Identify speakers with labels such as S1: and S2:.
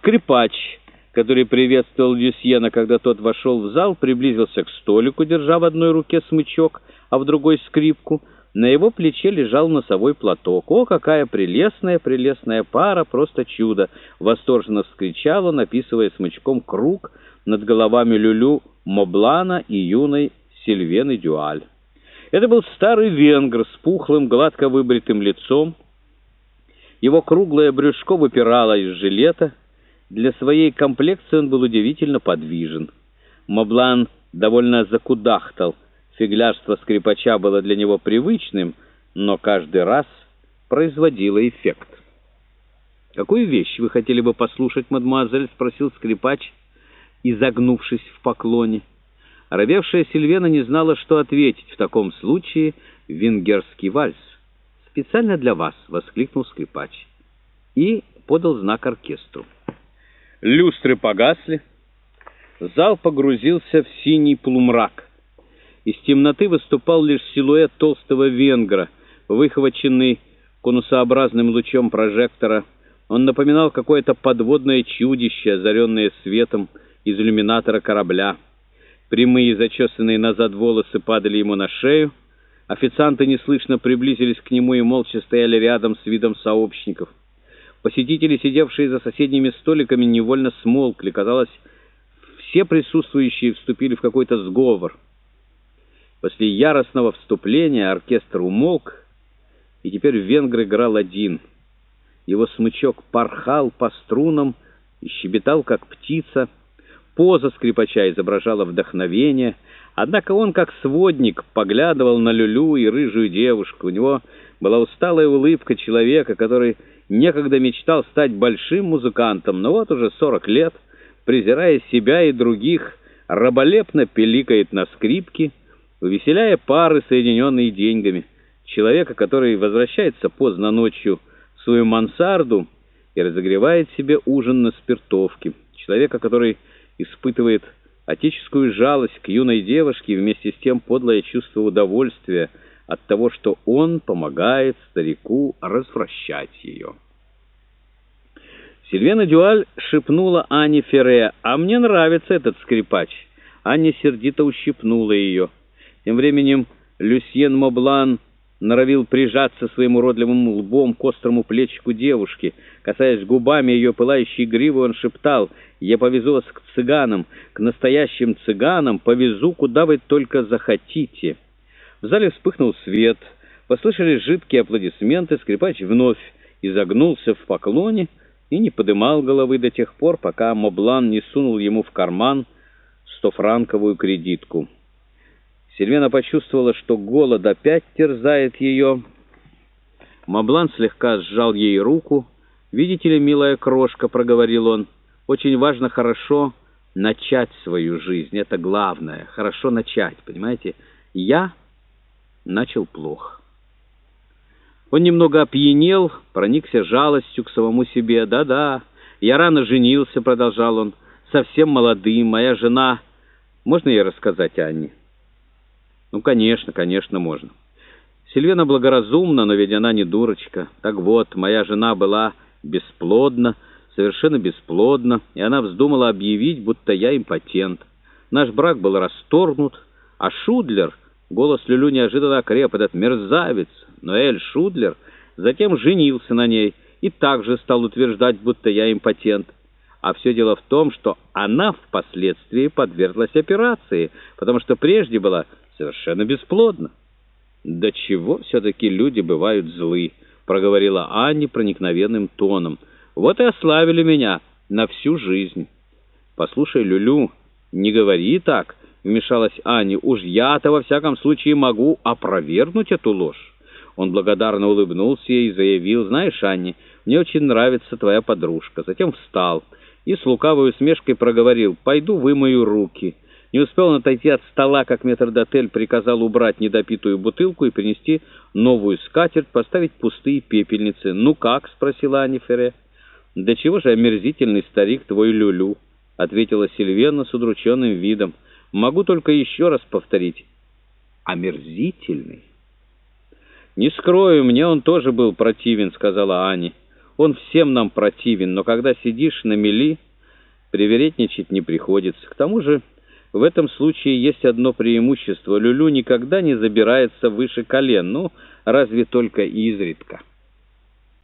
S1: Скрипач, который приветствовал Люсьена, когда тот вошел в зал, приблизился к столику, держа в одной руке смычок, а в другой скрипку. На его плече лежал носовой платок. «О, какая прелестная, прелестная пара! Просто чудо!» Восторженно вскричал он, описывая смычком круг над головами Люлю Моблана и юной Сильвены Дюаль. Это был старый венгр с пухлым, гладко выбритым лицом. Его круглое брюшко выпирало из жилета. Для своей комплекции он был удивительно подвижен. Моблан довольно закудахтал. Фиглярство скрипача было для него привычным, но каждый раз производило эффект. «Какую вещь вы хотели бы послушать, мадемуазель?» — спросил скрипач, изогнувшись в поклоне. Оробевшая Сильвена не знала, что ответить. В таком случае венгерский вальс. «Специально для вас!» — воскликнул скрипач. И подал знак оркестру. Люстры погасли. Зал погрузился в синий полумрак. Из темноты выступал лишь силуэт толстого венгра, выхваченный конусообразным лучом прожектора. Он напоминал какое-то подводное чудище, озаренное светом из иллюминатора корабля. Прямые, зачесанные назад волосы падали ему на шею. Официанты неслышно приблизились к нему и молча стояли рядом с видом сообщников. Посетители, сидевшие за соседними столиками, невольно смолкли. Казалось, все присутствующие вступили в какой-то сговор. После яростного вступления оркестр умолк, и теперь венгр играл один. Его смычок порхал по струнам и щебетал, как птица — Поза скрипача изображала вдохновение, однако он, как сводник, поглядывал на Люлю и рыжую девушку. У него была усталая улыбка человека, который некогда мечтал стать большим музыкантом, но вот уже сорок лет, презирая себя и других, раболепно пиликает на скрипке, увеселяя пары, соединенные деньгами. Человека, который возвращается поздно ночью в свою мансарду и разогревает себе ужин на спиртовке. Человека, который испытывает отеческую жалость к юной девушке вместе с тем подлое чувство удовольствия от того, что он помогает старику развращать ее. Сильвена Дюаль шепнула Ане Ферре, «А мне нравится этот скрипач». Аня сердито ущипнула ее. Тем временем Люсьен Моблан норовил прижаться своим уродливым лбом к острому плечику девушки. Касаясь губами ее пылающей гривы, он шептал, «Я повезу вас к цыганам, к настоящим цыганам, повезу, куда вы только захотите». В зале вспыхнул свет, послышались жидкие аплодисменты, скрипач вновь изогнулся в поклоне и не подымал головы до тех пор, пока Моблан не сунул ему в карман стофранковую кредитку. Сильвена почувствовала, что голод опять терзает ее. Маблан слегка сжал ей руку. «Видите ли, милая крошка», — проговорил он, — «очень важно хорошо начать свою жизнь. Это главное. Хорошо начать, понимаете? Я начал плохо». Он немного опьянел, проникся жалостью к самому себе. «Да-да, я рано женился», — продолжал он, — «совсем молодым. Моя жена...» «Можно ей рассказать Анне?» Ну, конечно, конечно, можно. Сильвена благоразумна, но ведь она не дурочка. Так вот, моя жена была бесплодна, совершенно бесплодна, и она вздумала объявить, будто я импотент. Наш брак был расторгнут, а Шудлер, голос Люлю неожиданно окреп, этот мерзавец, Ноэль Шудлер, затем женился на ней и также стал утверждать, будто я импотент. А все дело в том, что она впоследствии подверглась операции, потому что прежде была совершенно бесплодно. «Да чего все-таки люди бывают злы», — проговорила Анни проникновенным тоном. «Вот и ославили меня на всю жизнь». «Послушай, Люлю, не говори так», — вмешалась Анни. «Уж я-то во всяком случае могу опровергнуть эту ложь». Он благодарно улыбнулся ей и заявил, «Знаешь, Анни, мне очень нравится твоя подружка». Затем встал и с лукавой усмешкой проговорил, «Пойду вымою руки». Не успел он отойти от стола, как метрдотель приказал убрать недопитую бутылку и принести новую скатерть, поставить пустые пепельницы. «Ну как?» — спросила Анифере. «Да чего же омерзительный старик твой Люлю?» — ответила Сильвена с удрученным видом. «Могу только еще раз повторить. Омерзительный?» «Не скрою, мне он тоже был противен», — сказала Ани. Он всем нам противен, но когда сидишь на мели, привередничать не приходится. К тому же в этом случае есть одно преимущество. Люлю никогда не забирается выше колен, ну, разве только изредка.